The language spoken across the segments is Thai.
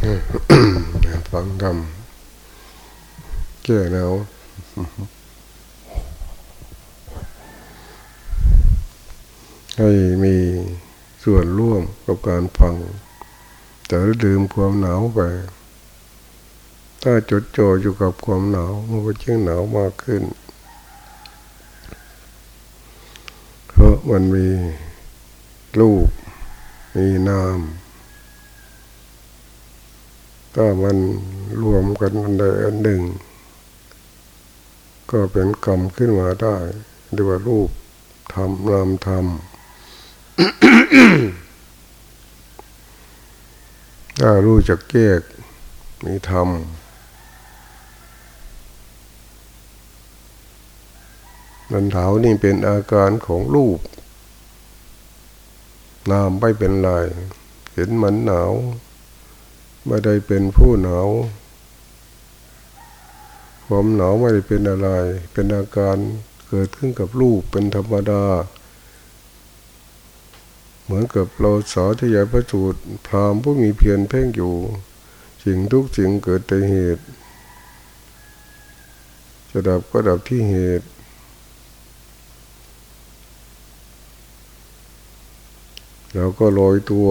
ฟังธรรมแก้หนาวให้มีส่วนร่วมกับการฟังแต่ลืมความหนาวไปถ้าจดจ่ออยู่กับความหนาวมันก็ยิ่งหนาวมากขึ้น เพราะมันมีรูปมีนาม ถ้ามันรวมกันอันใดอันหนึ่ง ก็เป็นกรรมขึ้นมาได้เรียกว่ารูปธรรมนามธรรมถ้ารู้จักแยกมีธรรมนันเถานี่เป็นอาการของรูป นามไม่เป็นไร เห็นมันหนาว ไม่ได้เป็นผู้หนาวความหนาวไม่ได้เป็นอะไร เป็นอาการเกิดขึ้นกับรูปเป็นธรรมดา เหมือนกับเราสาธยายพระสูตรพรามผู้มีเพียรเพ่งอยู่ สิ่งทุกสิ่งเกิดแต่เหตุ จะดับก็ดับที่เหตุเราก็ลอยตัว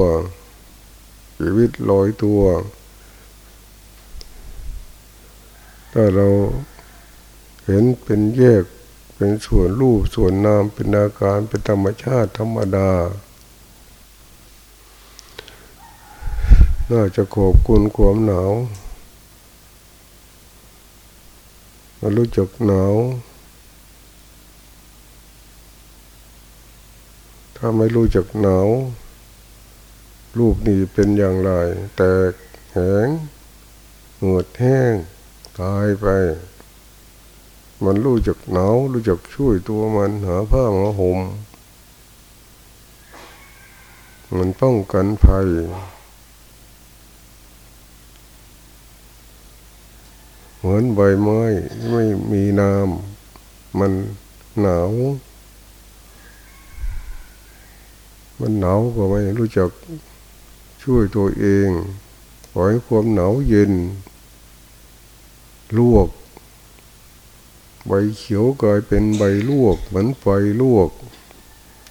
ชีวิตลอยตัว ถ้าเราเห็นเป็นแยกเป็นส่วนรูปส่วนนามเป็นอาการเป็นธรรมชาติธรรมดา น่าจะขอบคุณความหนาวมารู้จักหนาว ถ้าไม่รู้จักหนาว รูปนี้เป็นอย่างไร แต่แข็งเหงือดแห้งตายไป มันรู้จักหนาวรู้จักช่วยตัวมันหาผ้ามาห่มมันป้องกันภัยเหมือนใบไม้ไม่มีน้ำมันหนาว มันหนาวก็ไม่รู้จัก ช่วยตัวเองปล่อยความหนาวเย็น ลวก ใบเขียวกลายเป็นใบลวก เหมือนไฟลวก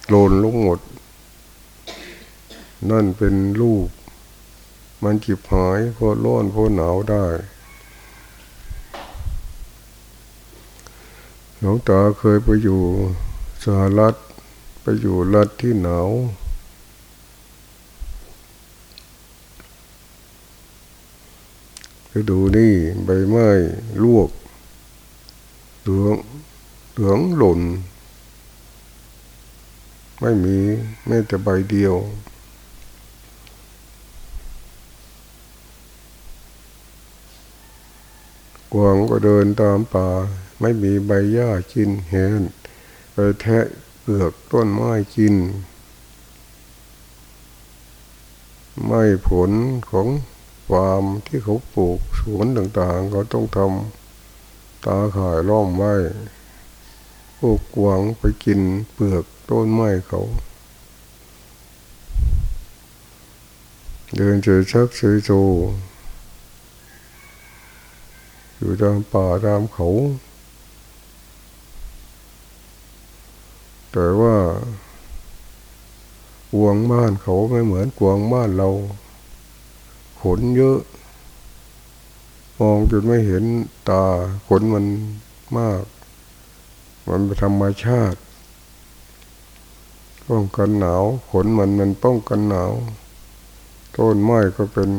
โลนลงหมด นั่นเป็นลูก มันจิบหายเพราะร้อนเพราะหนาวได้หลวงตาเคยไปอยู่สหรัฐไปอยู่รัฐที่หนาว ฤดูนี่ใบไม้ลวกเหลืองเหลืองหล่น ไม่มีแม้แต่ใบเดียวกวางก็เดินตามป่า ไม่มีใบหญ้ากินเห็นไปแทะเปลือกต้นไม้กิน ไม่ผลของ ฟาร์มที่เขาปลูกสวนต่างๆ เขาต้องทำตาข่ายล้อมไว้พวกกวางไปกินเปลือกต้นไม้เขา เดินเจอชักเฉยโซอยู่ตามป่าตามเขา แต่ว่ากวงบ้านเขาไม่เหมือนกวงบ้านเรา ขนเยอะ มองจนไม่เห็นตาขนมันมาก มันเป็นธรรมชาติ ป้องกันหนาวขนมันมันป้องกันหนาว ต้นไม้ก็เป็น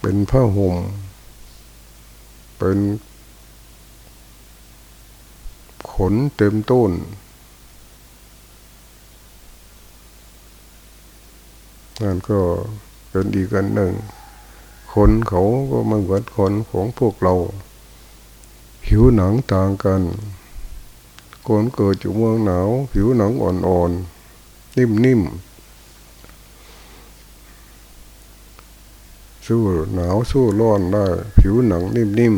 เป็นผ้าห่ม เป็นขนเต็มต้น นั่นก็เป็นอีกอันหนึ่ง คนเขาก็ไม่เหมือนคนของพวกเรา ผิวหนังต่างกัน คนเกิดอยู่เมืองหนาว ผิวหนังอ่อนๆ นิ่มๆสู้หนาวสู้ร้อนได้ ผิวหนังนิ่ม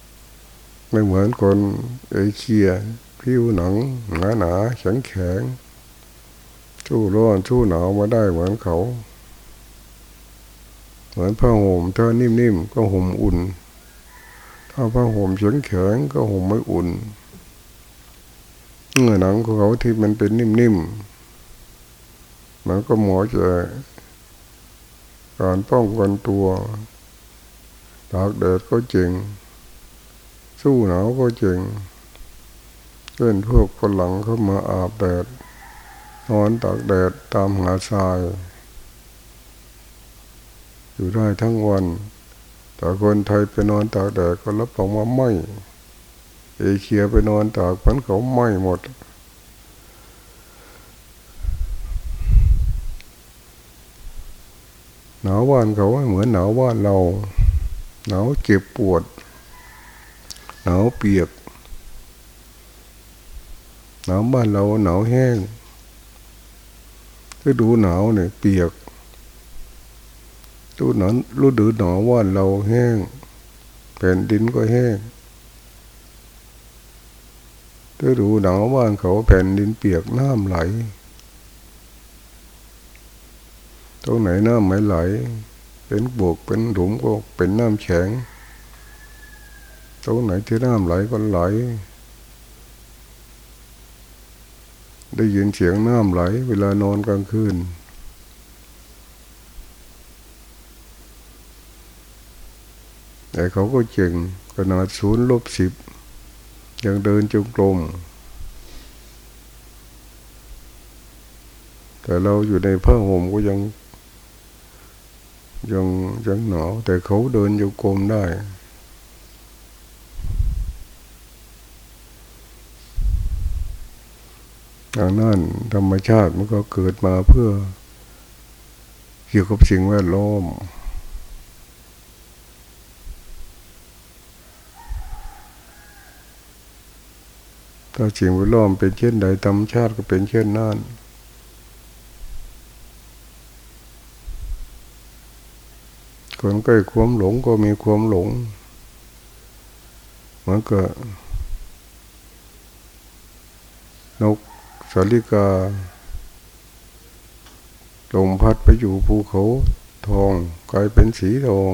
ๆ ไม่เหมือนคนเอเชีย ผิวหนังหนาหนาแข็งแข็ง สู้ร้อนสู้หนาวมาได้เหมือนเขา เหมือนผ้าห่มถ้านิ่มๆก็ห่มอุ่น ถ้าผ้าห่มแข็งๆก็ห่มไม่อุ่นเนื้อหนังของเขาที่มันเป็นนิ่มๆมันก็หมอจะการป้องกันตัวตากแดดก็เจ๋งสู้หนาวก็เจ๋งเพื่นพวกฝรั่งเข้ามาอาบแดด นอนตากแดดตามหาทราย อยู่ได้ทั้งวัน แต่คนไทยไปนอนตากแดดก็รับรองว่าไม่เอเชียไปนอนตากพันเขาไม่หมด หนาวบ้านเขาเหมือนหนาวบ้านเรา หนาวเจ็บปวด หนาวเปียก หนาวบ้านเราหนาวแห้ง ฤดูหนาวเนี่ยเปียกฤดูหนาวฤดูหนาวบ้านเราแห้ง แผ่นดินก็แห้งฤดูหนาวบ้านเขาแผ่นดินเปียกน้ำไหล ตรงไหนน้ำไม่ไหล เป็นบวกเป็นหลุมก็เป็นน้ำแข็ง ตรงไหนที่น้ำไหลก็ไหล ได้ยินเสียงน้ำไหล เวลานอนกลางคืน แต่เขาก็เจ๋งขนาดศูนย์ลบสิบยังเดินจงกรมแต่เราอยู่ในผ้าห่มก็ยังยังยังหนาวแต่เขาเดินจงกรมได้ ดังนั้นธรรมชาติมันก็เกิดมาเพื่อ เกี่ยวกับสิ่งแวดล้อมถ้าสิ่งแวดล้อมเป็นเช่นใดธรรมชาติก็เป็นเช่นนั้นคนใกล้ความหลงก็มีความหลงมันก็นก สาลิกาลมพัดไปอยู่ภูเขาทองกลายเป็นสีทอง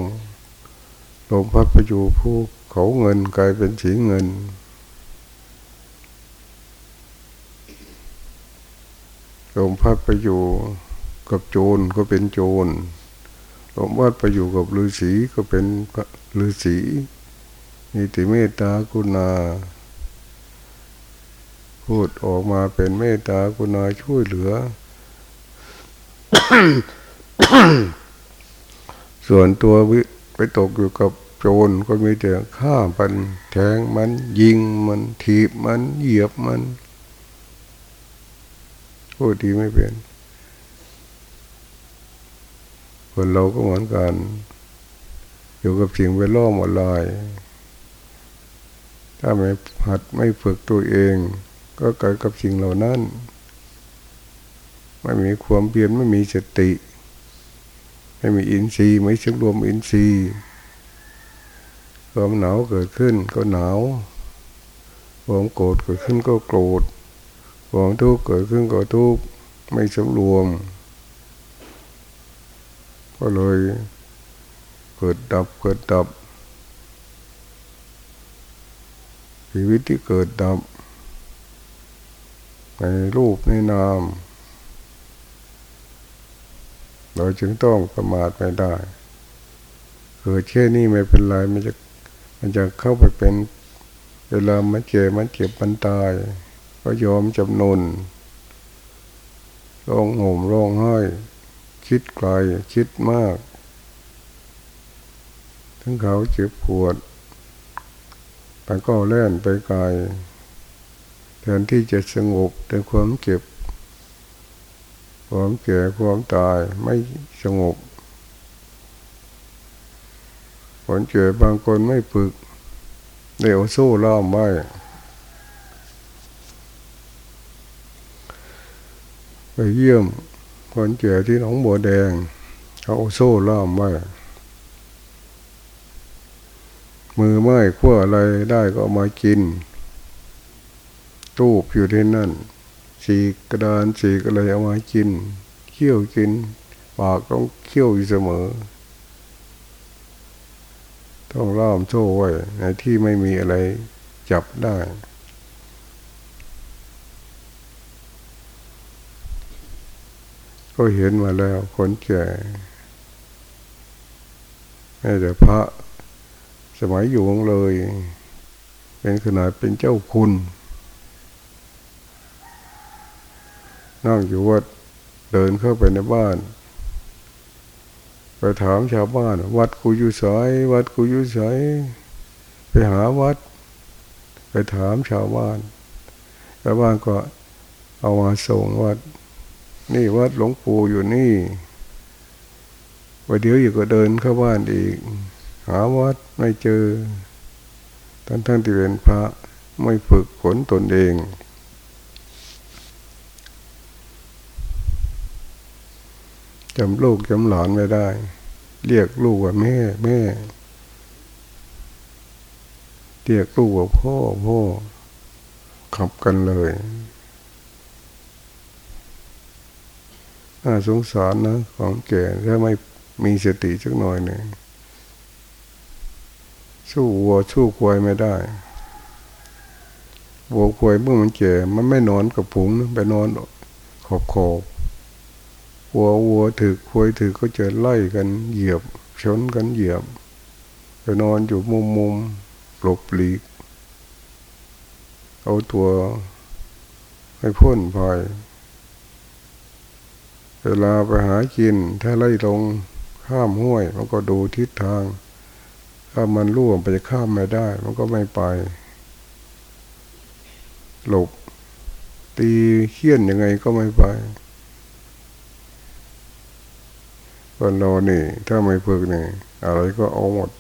ลมพัดไปอยู่ภูเขาเงินกลายเป็นสีเงิน ลมพัดไปอยู่กับโจรก็เป็นโจร ลมพัดไปอยู่กับฤาษีก็เป็นฤาษีมีติเมตตากุณา พูดออกมาเป็นเมตตากุณาช่วยเหลือ ส่วนตัวไปตกอยู่กับโจรก็มีแต่ฆ่ามันแทงมันยิงมันถีบมันเหยียบมันพูดดีไม่เป็นคนเราก็เหมือนกัน อยู่กับสิ่งแวล้อมออนไลน์ถ้าไม่หัดไม่ฝึกตัวเอง ก็เกิดกับสิ่งเหล่านั้น ไม่มีความเพียรไม่มีสติ ไม่มีอินทรีย์ไม่ชังรวมอินทรีย์ความหนาวเกิดขึ้นก็หนาวความโกรธเกิดขึ้นก็โกรธความทุกข์เกิดขึ้นก็ทุกข์ไม่สมรวม ก็เลยเกิดดับเกิดดับชีวิตที่เกิดดับ ในรูปในนาม เราจึงต้องประมาทไม่ได้เกิดแค่นี้ไม่เป็นไรมันจะมันจะเข้าไปเป็น เวลามันเจ็บมันเจ็บมันตาย ก็ยอมจำนนร้องห่มร้องไห้คิดไกลคิดมาก ทั้งเขาเจ็บปวดแต่ก็แล่นไปไกล แทนที่จะสงบแต่ความเจ็บ ความแก่ความตายไม่สงบผลเจ็บบางคนไม่ฝึกเดี๋ยวสู้ล่ามไว้ไปเยี่ยมคนเจ๋ที่หนองบัวแดงเขาโซ่ล่ามไว้มือไม้ขั้วอะไรได้ก็มากิน ตูบอยู่ที่นั่น สีกระดานสีอะไรเอามากินเคี่ยวกิน ปากต้องเคี่ยวอยู่เสมอ ต้องล่ามโซ่ไว้ในที่ไม่มีอะไรจับได้ก็เห็นมาแล้วคนแก่แม้แต่พระสมัยอยู่เลย เป็นขนาดเป็นเจ้าคุณ นั่งอยู่วัดเดินเข้าไปในบ้าน ไปถามชาวบ้าน วัดกูอยู่สายวัดกูอยู่สายไปหาวัด ไปถามชาวบ้านชาวบ้านก็เอามาส่งวัด นี่วัดหลวงปู่อยู่นี่วันเดียวอยู่ก็เดินเข้าบ้านอีก หาวัดไม่เจอทั้งทั้งที่เป็นพระไม่ฝึกฝนตนเอง จำลูกจำหลานไม่ได้ เรียกลูกว่าแม่แม่เรียกลูกว่าพ่อพ่อขับกันเลยน่าสงสารนะของแก่ถ้าไม่มีสติสักหน่อยหนึ่งสู้วัวสู้ควายไม่ได้วัวควายเมื่อมันแก่มันไม่นอนกับผงนะไปนอนขอบขอบ วัววัวถือควายถือก็จะไล่กันเหยียบ ชนกันเหยียบไปนอนอยู่มุมมุมหลบหลีก เอาตัวให้พ้นภัยเวลาไปหากิน ถ้าไล่ลงข้ามห้วย มันก็ดูทิศทาง ถ้ามันร่วงไปข้ามไม่ได้ มันก็ไม่ไป หลบ ตีเขี้ยนยังไงก็ไม่ไป คนเรานี่ ถ้าไม่ฝึกนี่อะไรก็เอาหมด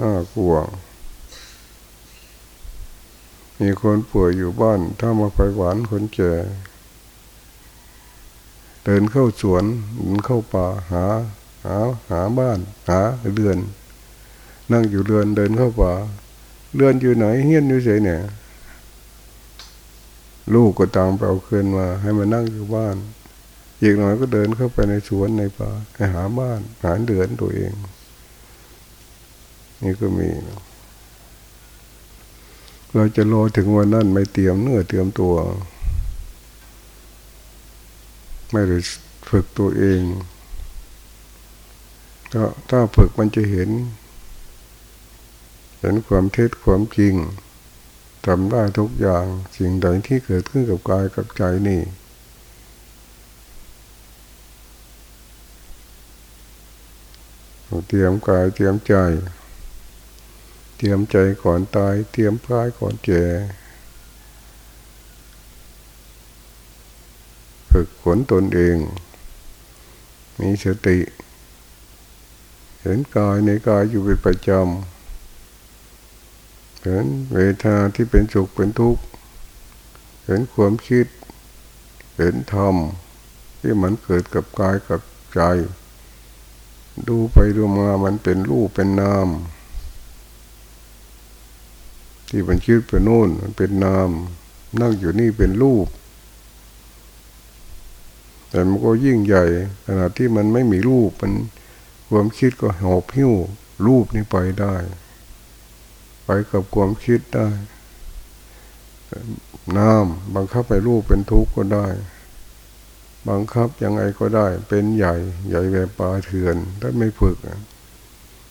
น่ากลัว มีคนป่วยอยู่บ้าน ถ้ามาไปหวานคนแก่เดินเข้าสวนเดินเข้าป่าหา หาหาบ้าน หาเรือน นั่งอยู่เรือนเดินเข้าป่าเรือนอยู่ไหนเฮี้ยนอยู่เฉยเนี่ย ลูกก็ตามไปเอาคืนมา ให้มานั่งอยู่บ้าน อีกหน่อยก็เดินเข้าไปในสวนในป่าไปหาบ้านหาเดือนตัวเอง นี่ก็มีเราจะรอถึงวันนั้นไม่เตรียมเนื้อเตรียมตัว ไม่ได้ฝึกตัวเองก็ถ้าฝึกมันจะเห็น เห็นความเท็จความจริงทำได้ทุกอย่างสิ่งใดที่เกิดขึ้นกับกายกับใจนี่ เตรียมกายเตรียมใจ เตรียมใจก่อนตาย เตรียมกายก่อนแก่ฝึกขนตนเอง มีสติ เห็นกายในกายอยู่เป็นประจำเห็นเวทนาที่เป็นสุขเป็นทุกข์เห็นความคิด เห็นธรรมที่มันเกิดกับกายกับใจ ดูไปดูมามันเป็นรูปเป็นนาม ที่มันคิดไปโน่นมันเป็นนาม นั่งอยู่นี่เป็นรูป แต่มันก็ยิ่งใหญ่ขณะที่มันไม่มีรูปมันความคิดก็หอบหิ้วรูปนี้ไปได้ ไปกับความคิดได้น้ำบังคับไปรูปเป็นทุกข์ก็ได้ บังคับยังไงก็ได้ เป็นใหญ่ใหญ่แบบปลาเถื่อนถ้าไม่ฝึก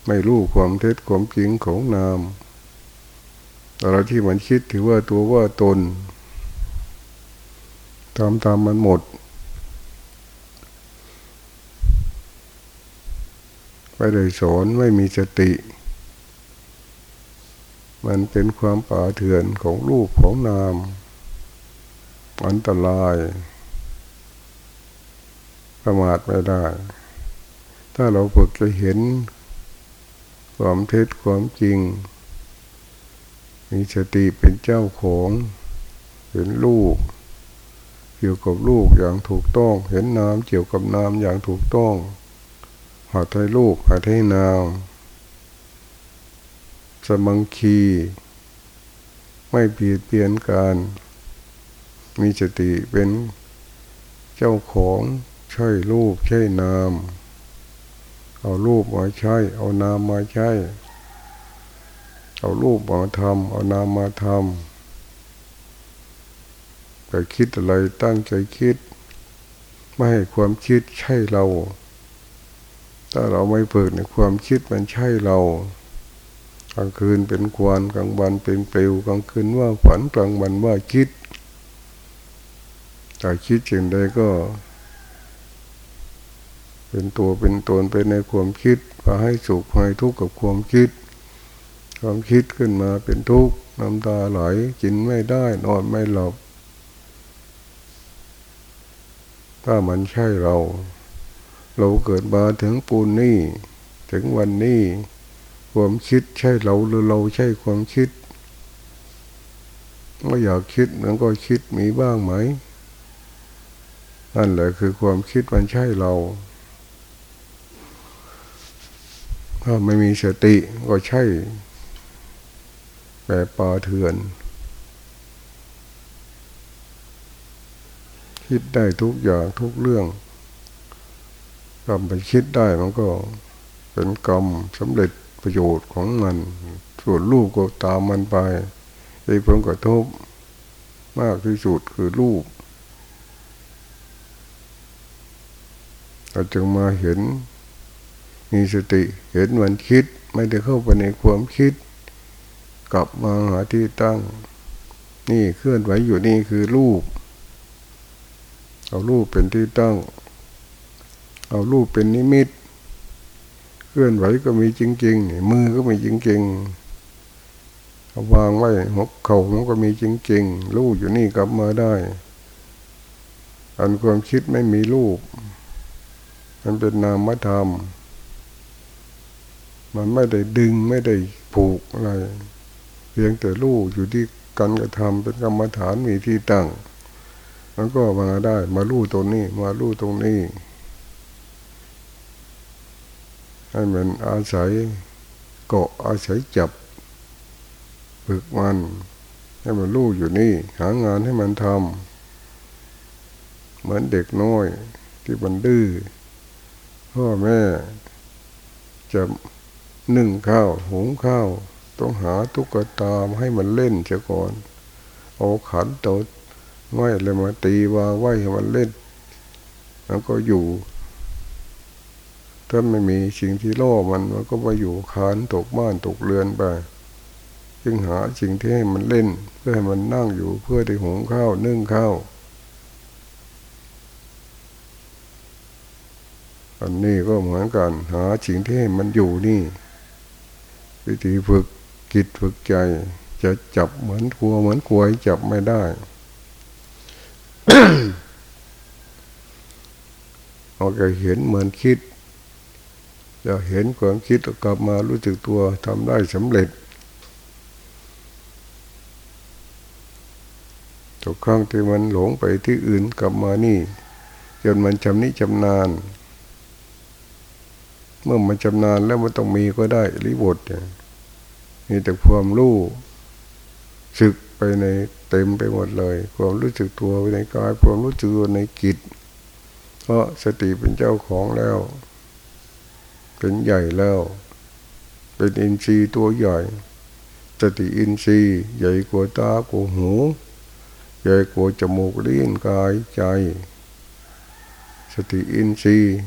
ไม่รู้ความเท็จความจริงของนามอะไรที่มันคิดถือว่าตัวว่าตนทำตามมันหมดไม่ได้สอนไม่มีสติ มันเป็นความป่าเถื่อนของรูปของนาม อันตราย ประมาทไม่ได้ ถ้าเราฝึกจะเห็น ความเท็จความจริง มีสติเป็นเจ้าของเห็นลูกเกี่ยวกับลูกอย่างถูกต้อง เห็นน้ำเกี่ยวกับน้ำอย่างถูกต้องหัดให้ลูกหัดให้น้ำสมังคี ไม่เบียดเบียนกันมีสติเป็นเจ้าของ ใช่รูปใช่นาม เอารูปมาใช้ เอานามมาใช้ เอารูปมาทำเอานามมาทำแต่คิดอะไรตั้งใจคิด ไม่ให้ความคิดใช่เรา ถ้าเราไม่เปิดในความคิดมันใช่เรากลางคืนเป็นควันกลางวันเป็นเปลวกลางคืนว่าฝันกลางวันว่าคิดแต่คิดจริงใดก็ เป็นตัวเป็นตนไปในความคิดพาให้สุขให้ทุกข์กับความคิด ความคิดขึ้นมาเป็นทุกข์น้ำตาไหลกินไม่ได้ นอนไม่หลับถ้ามันใช่เรา เราเกิดมาถึงปูนนี่ ถึงวันนี้ ความคิดใช่เราหรือเราใช่ความคิดไม่อยากคิดมันก็คิดมีบ้างไหมนั่นแหละคือความคิดมันใช่เรา ถ้าไม่มีสติก็ใช่แบบปาเถื่อน คิดได้ทุกอย่างทุกเรื่องทำไปคิดได้มันก็เป็นกรรมสำเร็จประโยชน์ของมัน ส่วนลูกก็ตามมันไปไอ้ผลกระทบมากที่สุดคือลูกเราจึงมาเห็น มีสติเห็นมันคิด ไม่ได้เข้าไปในความคิด กลับมาหาที่ตั้ง นี่เคลื่อนไหวอยู่นี่คือรูป เอารูปเป็นที่ตั้ง เอารูปเป็นนิมิต เคลื่อนไหวก็มีจริงๆมือก็มีจริงๆเอาวางไว้หัวเข่ามันก็มีจริงๆรูปอยู่นี่กลับมาได้ อันความคิดไม่มีรูปมันเป็นนามธรรม มันไม่ได้ดึงไม่ได้ผูกอะไร เพียงแต่รูปอยู่ที่การกระทำเป็นกรรมฐานมีที่ตั้งมันก็มาได้มาลู่ตรงนี้ มาลู่ตรงนี้ ให้มันอาศัยเกาะอาศัยจับฝึกมัน ให้มันรู้อยู่นี่ หางานให้มันทำเหมือนเด็กน้อยที่มันดื้อพ่อแม่จะ นึ่งข้าวหุงข้าว ต้องหาตุ๊กตาให้มันเล่นเสียก่อนเอาขันโตไว้เลยมาตีวาไว้ให้มันเล่นแล้วก็อยู่ ถ้าไม่มีสิ่งที่ล่อมันมันก็ไปอยู่คานตกบ้านตกเรือนไปจึงหาสิ่งที่ให้มันเล่น เพื่อให้มันนั่งอยู่เพื่อได้หุงข้าวนึ่งข้าวอันนี้ก็เหมือนกันหาสิ่งที่ให้มันอยู่นี่ วิธีฝึกจิตฝึกใจ จะจับเหมือนกลัวเหมือนกลัวจับไม่ได้เราจะเห็นเหมือนคิดจะเห็นความคิดกลับมารู้สึกตัวทำได้สำเร็จทุกครั้งที่มันหลงไปที่อื่นกลับมานี่ จนมันจำนิจำนาน เมื่อมันจำนานแล้วมันต้องมีก็ได้ริบทมีแต่ความรู้สึกไปในเต็มไปหมดเลย ความรู้สึกตัวไปในกายความรู้สึกตัวในจิตเพราะสติเป็นเจ้าของแล้ว เป็นใหญ่แล้ว เป็นอินทรีย์ตัวใหญ่ สติอินทรีย์ใหญ่กว่าตากว่าหู ใหญ่กว่าจมูกลิ้นกายใจ สติอินทรีย์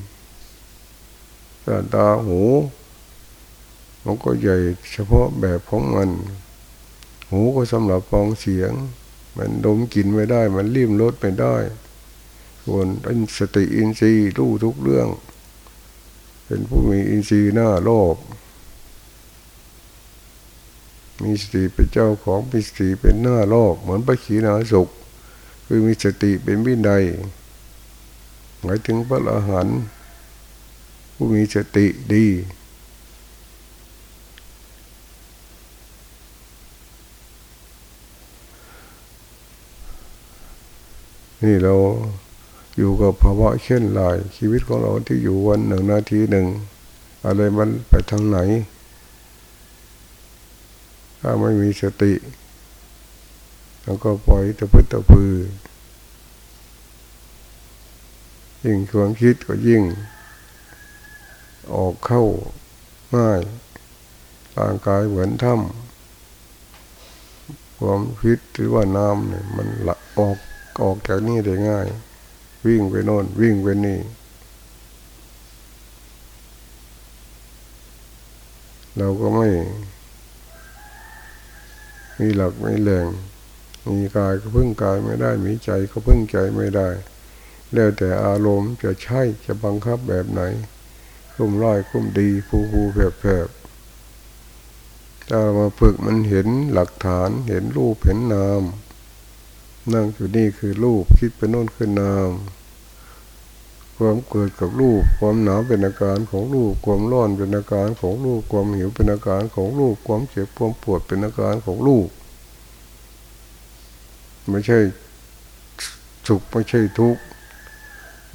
ตาหูมันก็ใหญ่เฉพาะแบบของมัน หูก็สำหรับฟังเสียง มันดมกลิ่นไม่ได้ มันลิ้มรสไม่ได้ ส่วนสติอินทรีย์รู้ทุกเรื่อง เป็นผู้มีอินทรีย์หน้าโลก มีสติเป็นเจ้าของมีสติเป็นหน้าโลก เหมือนพระขีณาสุข คือมีสติเป็นวินัยหมายถึงพระอรหันต์ ผู้มีสติดี นี่เราอยู่กับภาวะเช่นไรชีวิตของเราที่อยู่วันหนึ่งนาทีหนึ่ง อะไรมันไปทางไหน ถ้าไม่มีสติแล้วก็ปล่อยตะพื้ตะพือยิ่งความคิดก็ยิ่ง ออกเข้าง่ายร่างกายเหมือนถ้ำความคิดหรือว่าน้ำเนี่ยมันละออกออกจากนี่ได้ง่าย วิ่งไปโน่นวิ่งไปนี่ เราก็ไม่ มีหลักไม่แรงมีกายก็พึ่งกายไม่ได้ มีใจก็พึ่งใจไม่ได้ แล้วแต่อารมณ์จะใช่จะบังคับแบบไหน คุ้มร้อยคุ้มดีผูผูแผบแผบถ้ามาฝึกมันเห็นหลักฐานเห็นรูปเห็นนาม นั่งอยู่นี่คือรูปคิดไปโน่นคือนาม ความเกิดกับรูป ความหนาวเป็นอาการของรูป ความร้อนเป็นอาการของรูป ความหิวเป็นอาการของรูป ความเจ็บความปวดเป็นอาการของรูป ไม่ใช่สุขไม่ใช่ทุกข์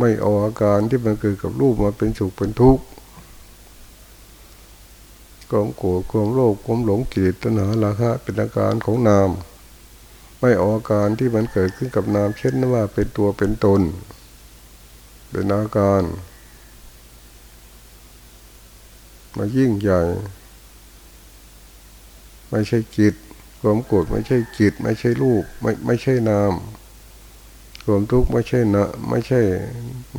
ไม่เอาอาการที่มันเกิดกับรูปมาเป็นสุขเป็นทุกข์ความโกรธความโลภความหลงกิเลสตัณหาราคะเป็นอาการของนาม ไม่เอาอาการที่มันเกิดขึ้นกับนาม เช่นว่าเป็นตัวเป็นตน เป็นอาการมายิ่งใหญ่ ไม่ใช่จิต ความโกรธไม่ใช่จิต ไม่ใช่รูปไม่ไม่ใช่นาม ความทุกข์ไม่ใช่นะไม่ใช่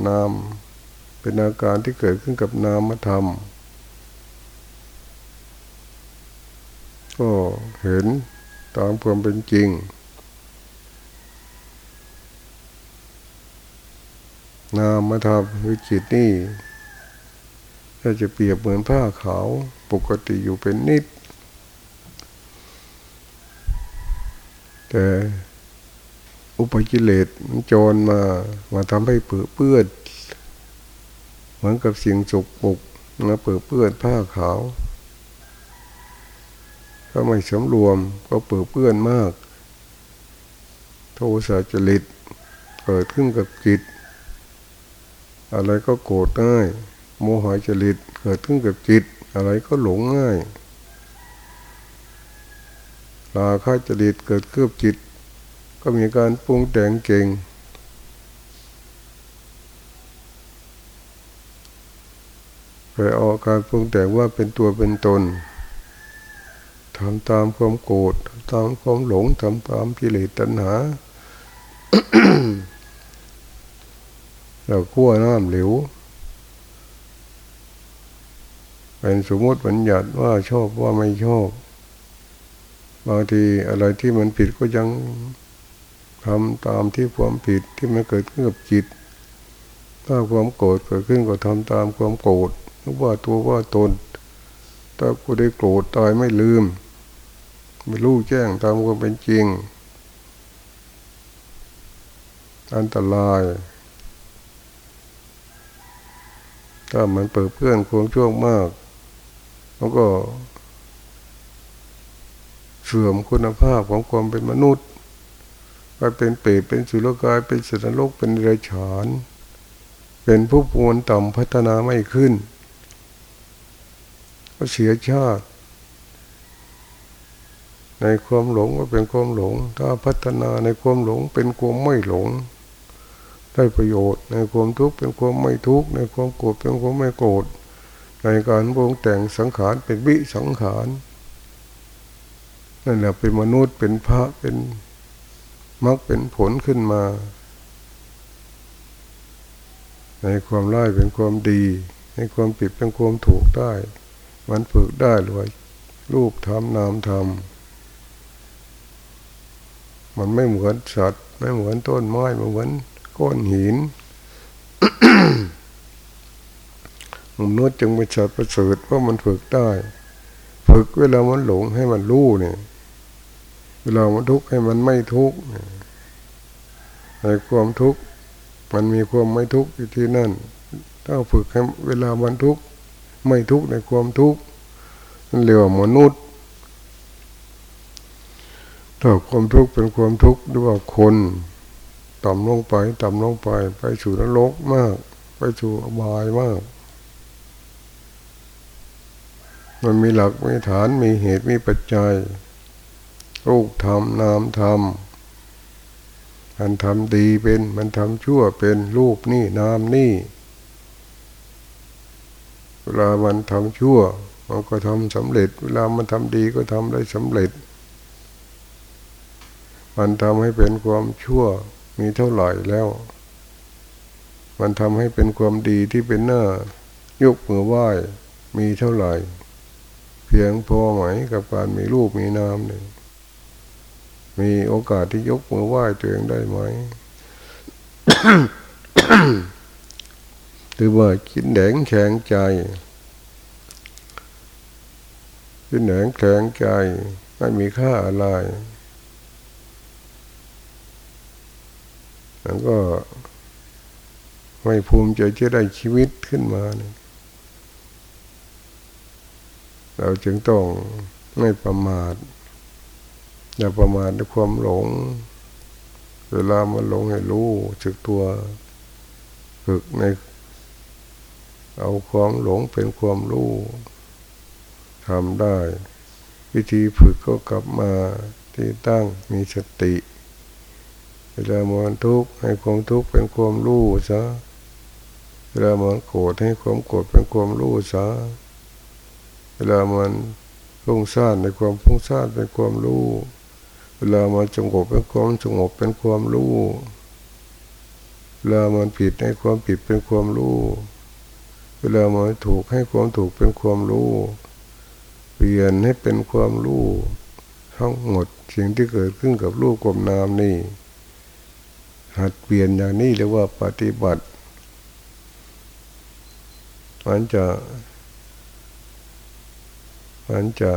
นาม เป็นอาการที่เกิดขึ้นกับนามธรรมก็เห็นตามความเป็นจริง นามธรรมคือจิตนี่ถ้าจะเปรียบเหมือนผ้าขาวปกติอยู่เป็นนิด แต่ อุปกิเลสมันโจรมา มาทำให้เปื้อเปื้อนเหมือนกับสิ่งสกปรกมาเปื้อเปื้อนผ้าขาว ถ้าไม่สำรวมก็เปื้อเปื้อนมาก โทสะจริตเกิดขึ้นกับจิต อะไรก็โกรธง่ายโมหะจริตเกิดขึ้นกับจิต อะไรก็หลงง่ายราคะจริตเกิดขึ้นกับจิต ก็มีการปรุงแต่งเก่ง ไปออกการปรุงแต่งว่าเป็นตัวเป็นตนทำตามความโกรธทำตามความหลงทำตามกิเลสตัณหาเราขั้วน้ำเหลวเป็นสมมติบัญญัติว่าชอบว่าไม่ชอบบางทีอะไรที่มันผิดก็ยัง ทำตามที่ความผิดที่มันเกิดขึ้นกับจิต ถ้าความโกรธเกิดขึ้นก็ทำตามความโกรธว่าตัวว่าตน ถ้ากูได้โกรธตายไม่ลืม ไม่รู้แจ้งตามความเป็นจริง อันตราย ถ้ามันเปิดเพื่อนควงช่วงมากมันก็เสื่อมคุณภาพของความเป็นมนุษย์ ไปเป็นเปรตเป็นสุรกายเป็นสัตว์โลกเป็นเรฉาน เป็นผู้ปวนต่ำพัฒนาไม่ขึ้น ก็เสียชาติ ในความหลงก็เป็นความหลง ถ้าพัฒนาในความหลงเป็นความไม่หลง ได้ประโยชน์ ในความทุกข์เป็นความไม่ทุกข์ในความโกรธเป็นความไม่โกรธในการวงแต่งสังขารเป็นวิสังขารนั่นแหละเป็นมนุษย์เป็นพระเป็น มรรคเป็นผลขึ้นมา ในความร้ายเป็นความดี ในความผิดเป็นความถูกได้ มันฝึกได้หรือรูปทำนามทำมันไม่เหมือนสัตว์ ไม่เหมือนต้นไม้ไม่เหมือนก้อนหินมนุษย์จึงเป็นสัตว์ประเสริฐเพราะมันฝึกได้ ฝึกเวลามันหลงให้มันรู้เนี่ย เวลามันทุกข์ให้มันไม่ทุกข์ในความทุกข์มันมีความไม่ทุกข์อยู่ที่นั่น ถ้าฝึกให้เวลามันทุกข์ไม่ทุกข์ในความทุกข์นั่นเรียกว่ามนุษย์ถ้าความทุกข์เป็นความทุกข์หรือว่าคนต่ำลงไปต่ำลงไป ไปสู่นรกมาก ไปสู่อบายมาก มันมีหลักมีฐานมีเหตุมีปัจจัย รูปธรรมนามธรรมมันทำดีเป็นมันทำชั่วเป็นรูปนี่นามนี่เวลามันทำชั่ว มันก็ทำสำเร็จ เวลามันทำดีก็ทำได้สำเร็จ มันทำให้เป็นความชั่วมีเท่าไหร่แล้ว มันทำให้เป็นความดีที่เป็นหน้ายกมือไหว้มีเท่าไหร่ เพียงพอไหมกับการมีรูปมีนามเนี่ย มีโอกาสที่ยกมือไหว้ตัวเองได้ไหมหรือว่าคิดแดงแข็งใจคิดแดงแข็งใจไม่มีค่าอะไรแล้วก็ไม่ภูมิใจจะได้ชีวิตขึ้นมาเนี่ยเราจึงต้องไม่ประมาท อย่าประมาทด้วยความหลง เวลามันหลงให้รู้จึกตัวฝึกใน เอาความหลงเป็นความรู้ทำได้ วิธีฝึกก็กลับมาที่ตั้งมีสติ เวลามันทุกข์ให้ความทุกข์เป็นความรู้ซะเวลามันโกรธให้ความโกรธเป็นความรู้ซะเวลามันฟุ้งซ่านในความฟุ้งซ่านเป็นความรู้ วลามันสงบเป็นความสงบเป็นความรู้เวลามันผิดให้ความผิดเป็นความรู้ เวลามันถูกให้ความถูกเป็นความรู้ เปลี่ยนให้เป็นความรู้ทั้งหมดสิ่งที่เกิดขึ้นกับรูปกับนามนี่ หัดเปลี่ยนอย่างนี้เรียกว่าปฏิบัติมันจะมันจะ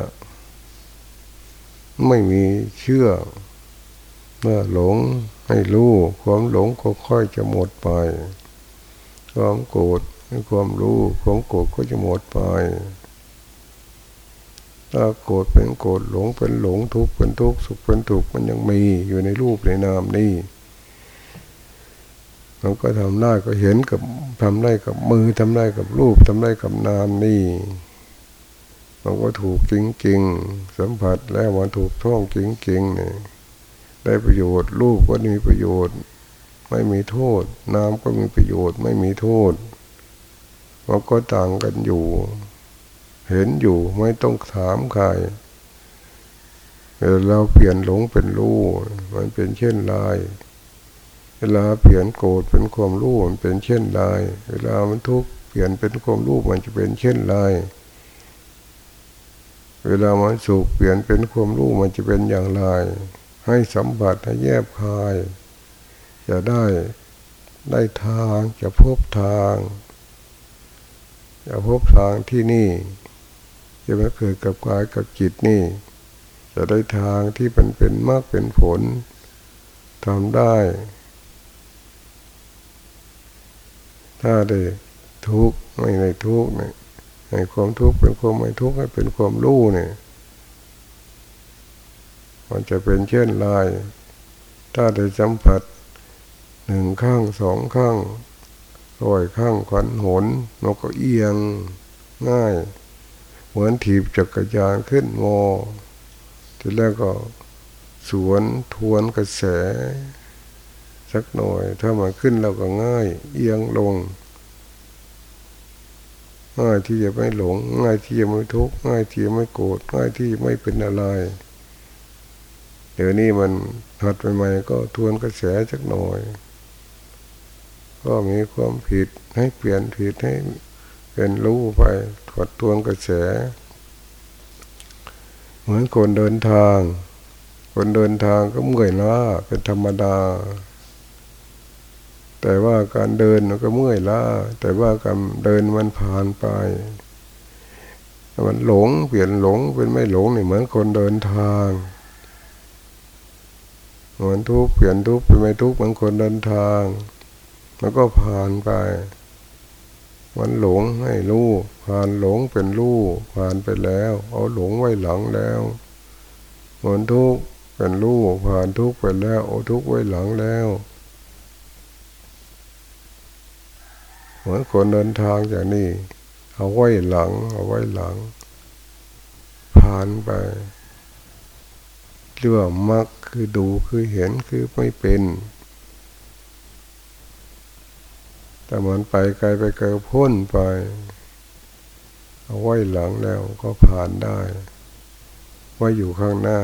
ไม่มีเชื่อ เมื่อหลงให้รู้ ความหลงก็ค่อยจะหมดไป ความโกรธความรู้ความโกรธก็จะหมดไป ถ้าโกรธเป็นโกรธหลงเป็นหลงทุกข์เป็นทุกข์สุขเป็นทุกข์มันยังมีอยู่ในรูปในนามนี่มันก็ทำได้ก็เห็นกับทำได้กับมือทำได้กับรูปทำได้กับนามนี่ มันก็ถูกจริงๆ สัมผัสแล้วมันถูกท่องจริงๆเนี่ยได้ประโยชน์ รูปก็มีประโยชน์ ไม่มีโทษนามก็มีประโยชน์ไม่มีโทษมันก็ต่างกันอยู่ เห็นอยู่ไม่ต้องถามใครเราเปลี่ยนหลงเป็นรู้มันเป็นเช่นไรเวลาเปลี่ยนโกรธเป็นความรู้มันเป็นเช่นไรเวลามันทุกข์เปลี่ยนเป็นความรู้มันจะเป็นเช่นไร เวลามันสุขเปลี่ยนเป็นความรู้มันจะเป็นอย่างไร ให้สัมผัสให้แยบคาย จะได้ได้ทางจะพบทาง จะพบทางที่นี่จะมาเกิดกับกายกับจิตนี่ จะได้ทางที่เป็นเป็นมากเป็นผลทำได้ ถ้าได้ทุกข์ไม่ได้ทุกข์เนี่ย ให้ความทุกข์เป็นความไม่ทุกข์ให้เป็นความรู้เนี่ยมันจะเป็นเช่นไรถ้าได้สัมผัสหนึ่งข้างสองข้างลอยข้างขวัญหนนกก็เอียงง่าย เหมือนถีบจักรยานขึ้นงอทีแรกก็สวนทวนกระแส สักหน่อย ถ้ามาขึ้นเราก็ง่าย เอียงลง ง่ายที่จะไม่หลง ง่ายที่จะไม่ทุกข์ง่ายที่จะไม่โกรธง่ายที่ไม่เป็นอะไร เดี๋ยวนี้มันหัดใหม่ๆก็ทวนกระแสสักหน่อย ก็มีความผิดให้เปลี่ยนผิดให้เป็นรู้ไปถอดทวนกระแส เหมือนคนเดินทาง คนเดินทางก็เมื่อยล้าเป็นธรรมดา แต่ว่าการเดินก็เมื่อยล้าแต่ว่าการเดินมันผ่านไป มันหลงเปลี่ยนหลงเป็นไม่หลงนี่เหมือนคนเดินทางเหมือนทุกเปลี่ยนทุกเป็นไม่ทุกเหมือนคนเดินทาง มันก็ผ่านไป มันหลงให้รู้ผ่านหลงเป็นรู้ผ่านไปแล้ว เอาหลงไว้หลังแล้วเหมันทุกเป็นรู้ผ่านทุกไปแล้วเอาทุกไว้หลังแล้ว เหมือนคนเดินทางอย่างนี้ เอาไว้หลัง เอาไว้หลัง ผ่านไปเรื่องมักคือดูคือเห็นคือไม่เป็น แต่มันไปไกลไปไกลพ้นไป เอาไว้หลังแล้วก็ผ่านได้ไว้อยู่ข้างหน้า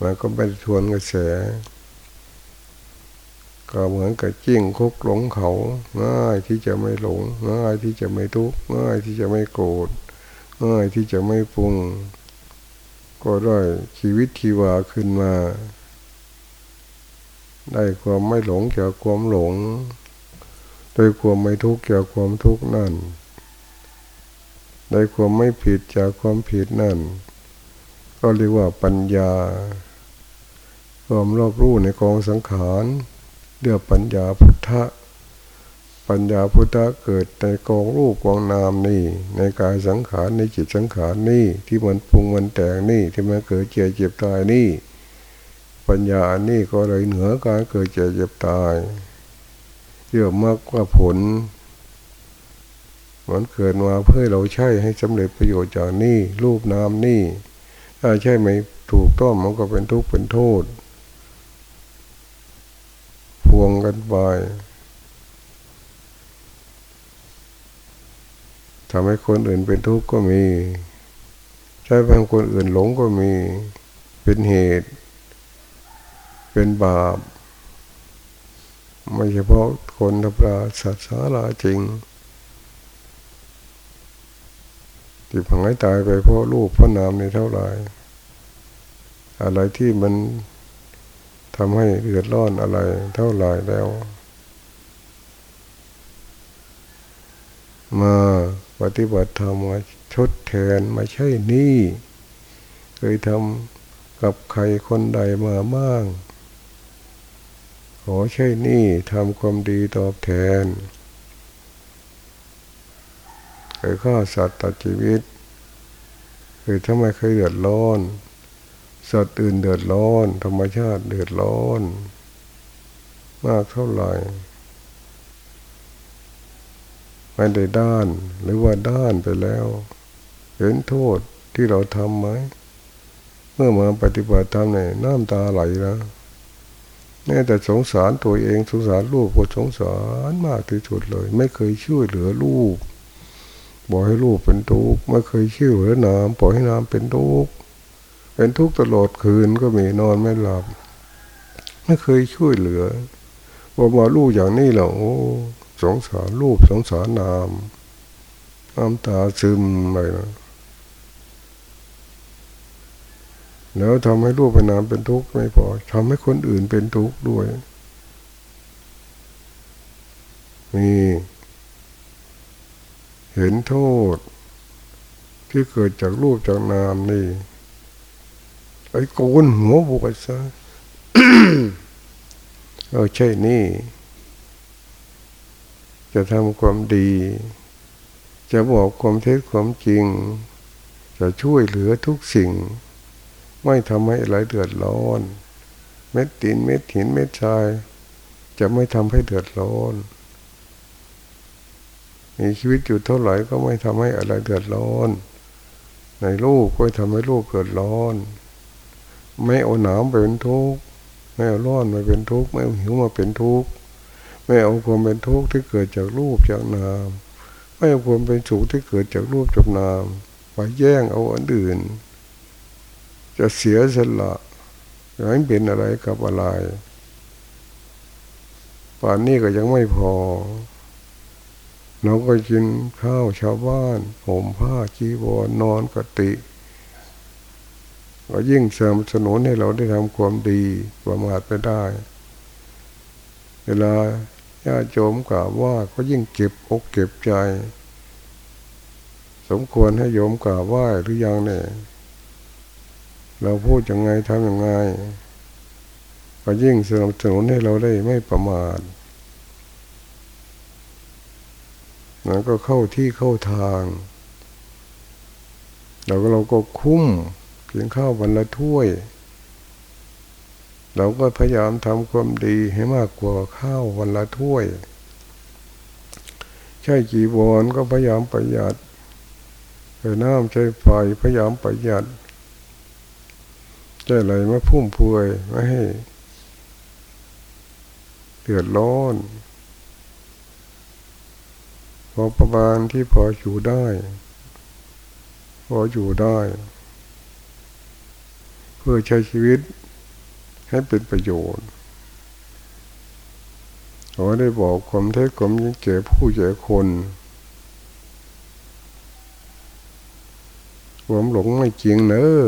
มันก็ไม่ทวนกระแส ก็เหมือนกับจิ้งคุกหลงเขา ง่ายที่จะไม่หลง ง่ายที่จะไม่ทุกข์ง่ายที่จะไม่โกรธง่ายที่จะไม่ปรุง ก็ได้ชีวิตชีวาขึ้นมา ได้ความไม่หลงจากความหลงโดยความไม่ทุกข์จากความทุกข์นั่นได้ความไม่ผิดจากความผิดนั่น ก็เรียกว่าปัญญา ความรอบรู้ในกองสังขาร เรียกปัญญาพุทธะ ปัญญาพุทธะเกิดในกองรูปกองนามนี่ ในกายสังขารในจิตสังขารนี่ที่มันปรุงมันแต่งนี่ที่มันเกิดเจ็บเจ็บตายนี่ ปัญญาอันนี้ก็เลยเหนือการเกิดเจ็บเจ็บตายเยอะมากกว่าผลมันเกิดมาเพื่อเราใช้ให้สำเร็จประโยชน์จากนี่รูปนามนี่ถ้าใช่ไหมถูกต้องมันก็เป็นทุกข์เป็นโทษ วงกันไปทำให้คนอื่นเป็นทุกข์ก็มีใช้ให้คนอื่นหลงก็มี เป็นเหตุ เป็นบาป ไม่เฉพาะคนธรรมดาสัตว์สาราจริงที่พังให้ตายไปเพราะรูปเพราะนามในเท่าไหร่อะไรที่มัน ทำให้เดือดร้อนอะไรเท่าไหร่แล้ว มาปฏิบัติธรรมมาชดแทนมาใช่นี่ เคยทำกับใครคนใดมาบ้าง ขอใช่นี่ทำความดีตอบแทนเคยฆ่าสัตว์ตัดชีวิตเคยทำไมเคยเดือดร้อน สัตว์อื่นเดือดร้อน ธรรมชาติเดือดร้อน มากเท่าไหร่ไม่ได้ด้าน หรือว่าด้านไปแล้ว เห็นโทษที่เราทำไหม เมื่อมาปฏิบัติธรรมเนี่ยน้ำตาไหลแล้วแม้แต่สงสารตัวเองสงสารลูกก็สงสารมากที่สุดเลย ไม่เคยช่วยเหลือลูกบอกให้ลูกเป็นทุกข์ไม่เคยช่วยเหลือน้ำปล่อยให้น้ำเป็นทุกข์ เป็นทุกข์ตลอดคืนก็มีนอนไม่หลับ ไม่เคยช่วยเหลือบอกมาลูกอย่างนี้แล้วโอ้สงสารลูกสงสารน้ำน้ำตาซึมไปนะแล้วทำให้รูปเป็นนามเป็นทุกข์ไม่พอทำให้คนอื่นเป็นทุกข์ด้วยมีเห็นโทษที่เกิดจากรูปจากนามนี่ ไอ้โกนหัวบวชซะเออใช่นี่ จะทำความดี จะบอกความเท็จความจริง จะช่วยเหลือทุกสิ่ง ไม่ทำให้อะไรเดือดร้อน เม็ดตินเม็ดหินเม็ดทราย จะไม่ทำให้เดือดร้อนมีชีวิตอยู่เท่าไหร่ก็ไม่ทำให้อะไรเดือดร้อน ในลูกก็ทำให้ลูกเกิดร้อน ไม่เอาหนาวเป็นทุกข์ไม่เอาร้อนมาเป็นทุกข์ไม่เอาหิวมาเป็นทุกข์ไม่เอาความเป็นทุกข์ที่เกิดจากรูปจากนาม ไม่เอาความเป็นสุขที่เกิดจากรูปจากนามไปแย่งเอาอันอื่น จะเสียสละอยให้เป็นอะไรกับอะไรป่านนี้ก็ยังไม่พอเราก็กินข้าวชาวบ้านห่มผ้าจีวรนอนกติ ก็ยิ่งเสริมสนุนให้เราได้ทำความดีประมาทไปได้ เวลาญาติโยมกล่าวว่าก็ยิ่งเก็บอกเก็บใจ สมควรให้โยมกล่าวว่าหรือยังเนี่ย เราพูดยังไงทำยังไง ก็ยิ่งสนับสนุนให้เราได้ไม่ประมาทนั้นก็เข้าที่เข้าทางเราก็เราก็คุ้ม กินข้าววันละถ้วย เราก็พยายามทำความดีให้มากกว่าข้าววันละถ้วย ใช่จีวรก็พยายามประหยัดใช้น้ำใช้ไฟพยายามประหยัดจะอะไรมาพุ่มพวยไม่ให้เดือดร้อนพอประมาณที่พออยู่ได้ พออยู่ได้ เพื่อใช้ชีวิตให้เป็นประโยชน์ขอได้บอกความเท็จความยิ่งแก่ผู้แก่คน ความหลงไม่จริงเนอะ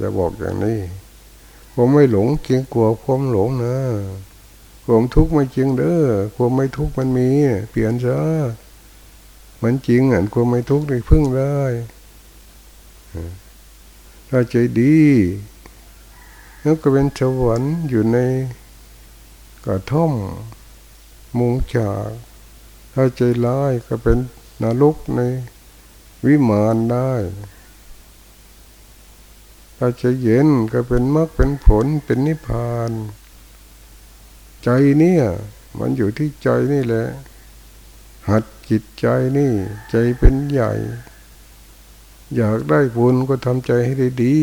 จะบอกอย่างนี้ความไม่หลงจริงกลัวความหลงนะความทุกข์ไม่จริงเด้อความไม่ทุกข์มันมี เปลี่ยนซะมันจริงอะความไม่ทุกข์ได้พึ่งได้ถ้าใจดี แล้วก็เป็นสวรรค์อยู่ในกระท่อมมุงจากถ้าใจร้ายก็เป็นนรกในวิมานได้ ถ้าใจเย็นก็เป็นมรรคเป็นผลเป็นนิพพาน ใจเนี่ย มันอยู่ที่ใจนี่แหละ หัดจิตใจนี่ ใจเป็นใหญ่ อยากได้บุญก็ทำใจให้ได้ดี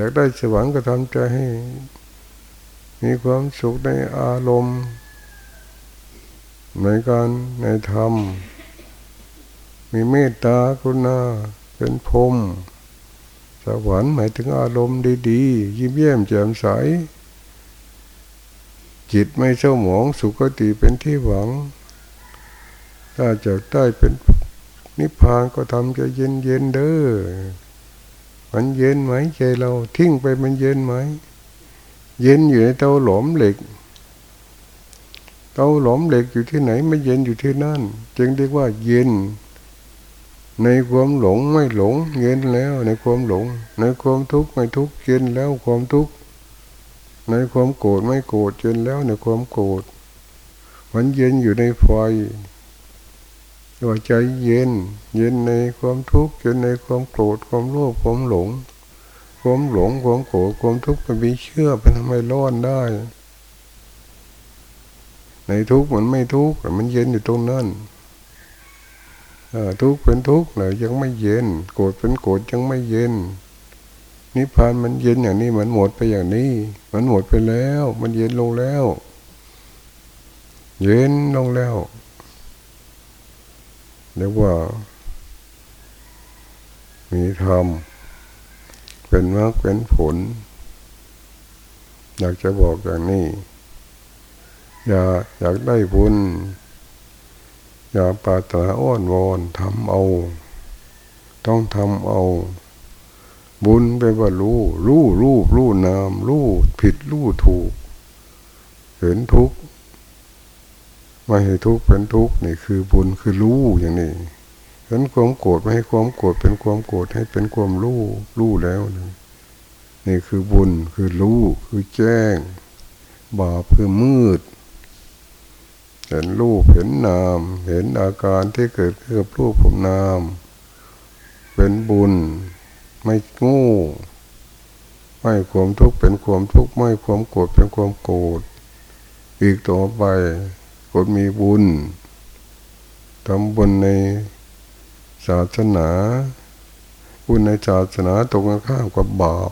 อยากได้สวรรค์ก็ทำใจให้ มีความสุขในอารมณ์ในการในธรรม มีเมตตากรุณาเป็นพรมสวรรค์หมายถึงอารมณ์ดีๆ ยิ้มแย้มแจ่มใส จิตไม่เศร้าหมองสุขติเป็นที่หวัง ถ้าจะได้เป็นนิพพานก็ทำใจเย็นเย็นเด้อ มันเย็นไหมใจเราทิ้งไปมันเย็นไหม เย็นอยู่ในเตาหลอมเหล็ก เตาหลอมเหล็กอยู่ที่ไหนไม่เย็นอยู่ที่นั่น จึงเรียกว่าเย็น ในความหลงไม่หลง เย็นแล้วในความหลง ในความทุกข์ไม่ทุกข์เย็นแล้วความทุกข์ในความโกรธไม่โกรธเย็นแล้วในความโกรธมันเย็นอยู่ในไฟ ตัวใจเย็น เย็นในความทุกข์เย็นในความโกรธความโลภความหลง ความหลงความโกรธความทุกข์มันมีเชื่อเป็นทำไมร้อนได้ ในทุกข์มันไม่ทุกข์มันเย็นอยู่ตรงนั้นทุกข์เป็นทุกข์เลยยังไม่เย็น โกรธเป็นโกรธยังไม่เย็นนิพพานมันเย็นอย่างนี้มันหมดไปอย่างนี้ มันหมดไปแล้ว มันเย็นลงแล้ว เย็นลงแล้ว เรียกว่า มีธรรมเป็นมรรคเป็นผล อยากจะบอกอย่างนี้ อย่าอยากได้บุญ อย่าปาตนาอ้อนวอนทำเอา ต้องทำเอา บุญเป็นว่ารู้ รู้รู้รู้นาม รู้ผิดรู้ถูก เห็นทุกข์ ไม่ให้ทุกข์เป็นทุกข์นี่คือบุญคือรู้อย่างนี้เห็นความโกรธไม่ให้ความโกรธเป็นความโกรธให้เป็นความรู้รู้แล้วนี่คือบุญคือรู้คือแจ้ง บาปคือมืด เห็นรูปเห็นนาม เห็นอาการที่เกิดขึ้นกับรูปผมนาม เป็นบุญไม่งูไม่ความทุกข์เป็นความทุกข์ไม่ความโกรธเป็นความโกรธอีกต่อไป คนมีบุญทำบุญในศาสนา บุญในศาสนาตรงกันข้ามกับบาป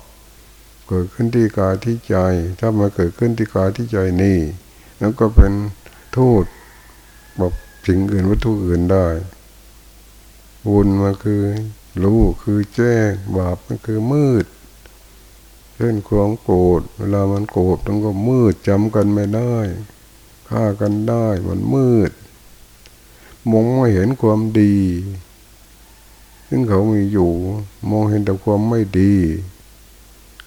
เกิดขึ้นที่กายที่ใจ ถ้ามาเกิดขึ้นที่กายที่ใจนี่แล้วก็เป็นโทษบอกสิ่งอื่นวัตถุอื่นได้บุญมันคือรู้คือแจ้งบาปมันคือมืดเช่นความโกรธเวลามันโกรธมันก็มืดจำกันไม่ได้ ฆ่ากันได้มันมืด มองไม่เห็นความดี ซึ่งเขามีอยู่ มองเห็นแต่ความไม่ดี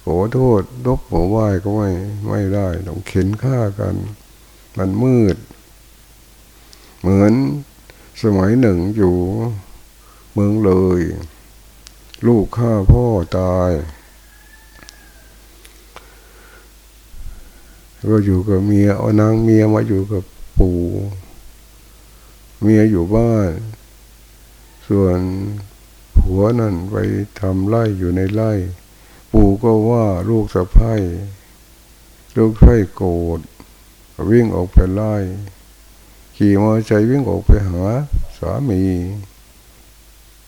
ขอโทษลบหัวไหวก็ไม่ไม่ได้ต้องเข็นฆ่ากัน มันมืด เหมือนสมัยหนึ่งอยู่เมืองเลย ลูกฆ่าพ่อตาย ก็อยู่กับเมียเอานางเมียมาอยู่กับปู่เมียอยู่บ้าน ส่วนผัวนั่นไปทำไร่อยู่ในไร่ ปู่ก็ว่าลูกสะพ้ายลูกสะพ้ายโกรธวิ่งออกไปไล่ขี่มอเตอร์ไซค์วิ่งออกไปหาสามี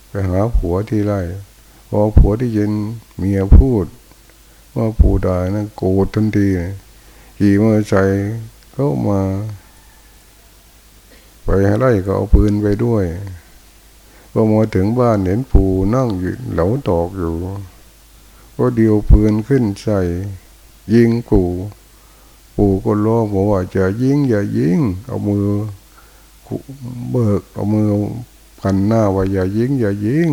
ไปหาผัวที่ไร่พอผัวที่ยินเมียพูด ว่าปู่ด่านั่นโกรธทันทีขี่มอ เตอร์ไซค์เข้ามา ไปให้ไล่ก็เอาปืนไปด้วยพอมาถึงบ้านเห็นปูนั่งอยู่เหลาตอกอยู่ ก็เดียวปืนขึ้นใส่ ยิงปูปู่ก็ร้องบอกว่าจะยิงอย่ายิง เอามือเบิกเอามือกันหน้าว่าอย่ายิงอย่ายิง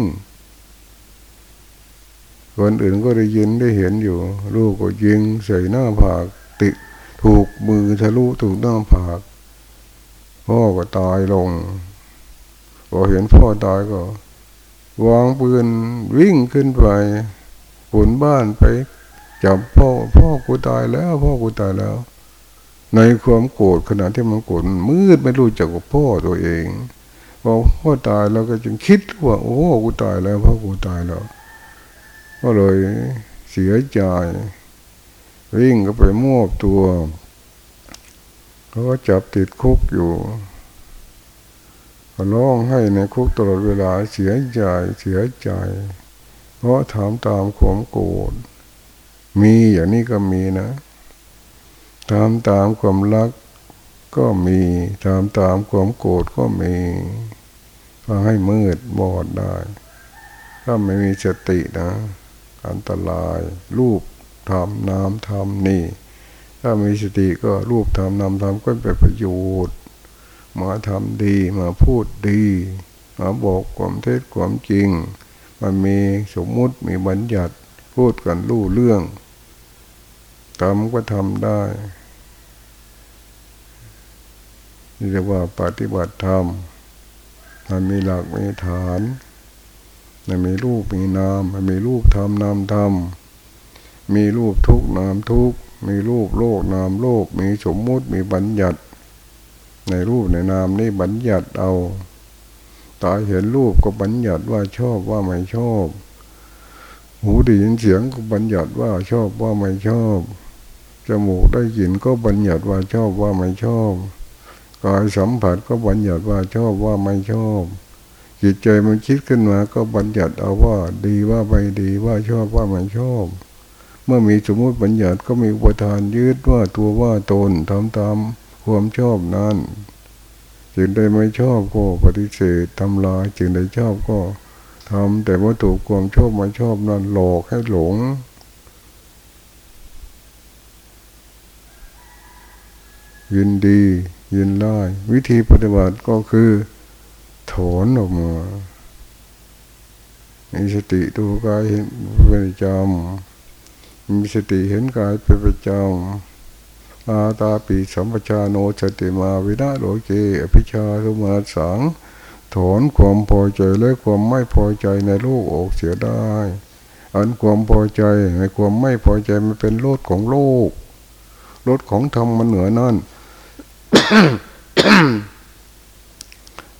คนอื่นก็ได้ยินได้เห็นอยู่ ลูกก็ยิงใส่หน้าผากติด ถูกมือทะลุถูกหน้าผากพ่อก็ตายลงพอเห็นพ่อตายก็วางปืนวิ่งขึ้นไปผุนบ้านไปจับพ่อพ่อกูตายแล้วพ่อกูตายแล้ว ในความโกรธขณะที่มันโกรธมืดไม่รู้จักกับพ่อตัวเองพอพ่อตายแล้วก็จึงคิดว่า โอ้กูตายแล้วพ่อกูตายแล้ว ก็เลยเสียใจ วิ่งก็ไปมอบตัวเขาก็จับติดคุกอยู่ร้องให้ในคุกตลอดเวลาเสียใจเสียใจ เพราะถามตามความโกรธมีอย่างนี้ก็มีนะถามตามความรักก็มีถามตามความโกรธก็มีก็ให้มืดบอดได้ ถ้าไม่มีสตินะ อันตรายรูป ทำนามทำนี่ ถ้ามีสติก็รูปทำนามทำก็เป็นประโยชน์ มาทำดีมาพูดดี มาบอกความเท็จความจริง มันมีสมมุติมีบัญญัติพูดกันรู้เรื่องทำก็ทำได้นี่เรียกว่าปฏิบัติธรรม มันมีหลักมีฐาน มันมีรูปมีนาม มันมีรูปธรรมนามธรรม มีรูปทุกนามทุก มีรูปโลกนามโลก มีสมมุติมีบัญญัติ ในรูปในนามนี่บัญญัติเอาตาเห็นรูปก็บัญญัติว่าชอบว่าไม่ชอบ หูได้ยินเสียงก็บัญญัติว่าชอบว่าไม่ชอบจมูกได้ยินก็บัญญัติว่าชอบว่าไม่ชอบกายสัมผัสก็บัญญัติว่าชอบว่าไม่ชอบ จิตใจมันคิดขึ้นมาก็บัญญัติเอาว่าดีว่าไม่ดีว่าชอบว่าไม่ชอบ เมื่อมีสมมติบัญญัติก็มีอุปทานยึดว่าตัวว่าตนทำตามความชอบนั้นจึงได้ไม่ชอบก็ปฏิเสธทำลายจึงได้ชอบก็ทำแต่ว่าถูกความชอบไม่ชอบนั้นหลอกให้หลง ยินดี ยินไล่วิธีปฏิบัติก็คือถอนออกมามีสติดูกายเห็นเป็นจำ มีสติเห็นกายเป็นประจำอาตาปีสัมปชาโนสติมาวินาโลเกอภิชาสุมาสังถอนความพอใจและความไม่พอใจในโลกออกเสียได้ อันความพอใจในความไม่พอใจมันเป็นโลดของโลกรถของธรรมมันเหนือนั่น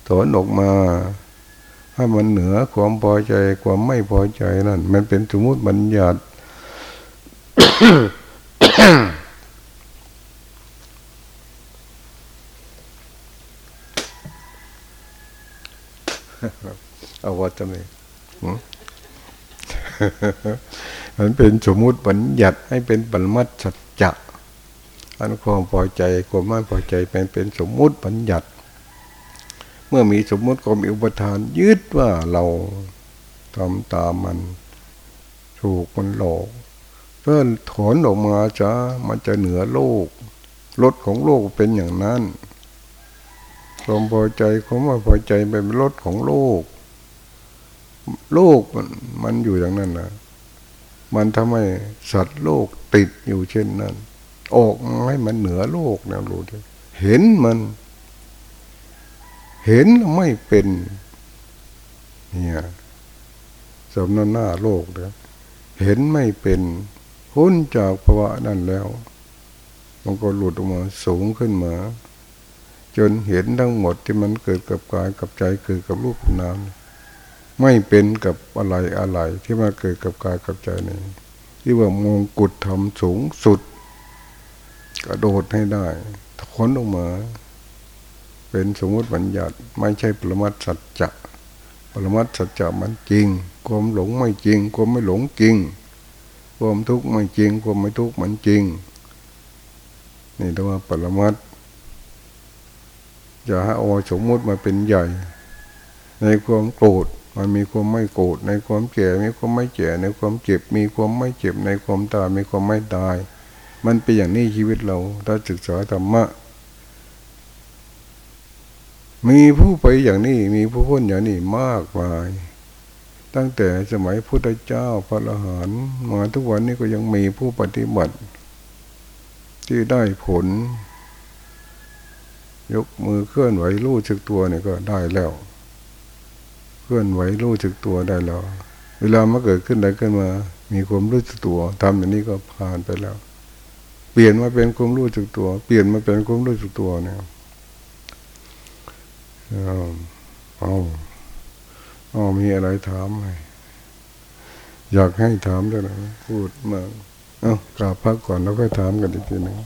ถอนออกมาให้มันเหนือความพอใจความไม่พอใจนั่น มันเป็นสมมติบัญญัติ เอาวัตถุมันเป็นสมมุติบัญญัติให้เป็นปรมัตสัจจะอันความพอใจความไม่พอใจเป็นเป็นสมมุติบัญญัติ เมื่อมีสมมุติก็มีอุปทานยึดว่าเราทำตามมัน ถูกมันหลอกื่อถอนออกมาจะมันจะเหนือโลกรถของโลกเป็นอย่างนั้นความพอใจความไม่พอใจเป็นรถของโลก โลกมันมันอยู่อย่างนั้นนะมันทำให้สัตว์โลกติดอยู่เช่นนั้น ออกให้มันเหนือโลกนะรู้ดิเห็นมัน เห็นไม่เป็น เนี่ยสมนันหน้าโลกเลยเห็นไม่เป็น พ้นจากภาวะนั่นแล้ว มันก็หลุดออกมาสูงขึ้นมา จนเห็นทั้งหมดที่มันเกิดกับกายกับใจเกิดกับรูปนามไม่เป็นกับอะไรอะไรที่มาเกิดกับกายกับใจนี่ที่ว่ามงกุฎทำสูงสุด กระโดดให้ได้ถอนออกมา เป็นสมมติบัญญัติไม่ใช่ปรมัตสัจจะปรมัตสัจจะมันจริง ความหลงไม่จริง ความไม่หลงจริง ความทุกข์ไม่จริง ความไม่ทุกข์มันจริง นี่เรียกว่าปรมัตอย่าเอาสมมุติมาเป็นใหญ่ ในความโกรธมันมีความไม่โกรธในความแก่มีความไม่แก่ในความเจ็บ มีความไม่เจ็บ ในความตายมีความไม่ตาย มันเป็นอย่างนี้ชีวิตเรา ถ้าศึกษาธรรมะ มีผู้ไปอย่างนี้ มีผู้พ้นอย่างนี้มากมาย ตั้งแต่สมัยพุทธเจ้าพระอรหันต์มาทุกวันนี้ก็ยังมีผู้ปฏิบัติ ที่ได้ผล ยกมือเคลื่อนไหวรู้สึกตัวนี่ก็ได้แล้ว เคลื่อนไหวรู้สึกตัวได้แล้ว เวลามาเกิดขึ้นอะไรขึ้นมา มีความรู้สึกตัวทำอย่างนี้ก็ผ่านไปแล้ว เปลี่ยนมาเป็นความรู้สึกตัว เปลี่ยนมาเป็นความรู้สึกตัวเนี่ยเอาเอ๋อมีอะไรถามไหมอยากให้ถามด้วยนะพูดมา เอากราบพักก่อนแล้วค่อยถามกันอีกทีหนึ่ง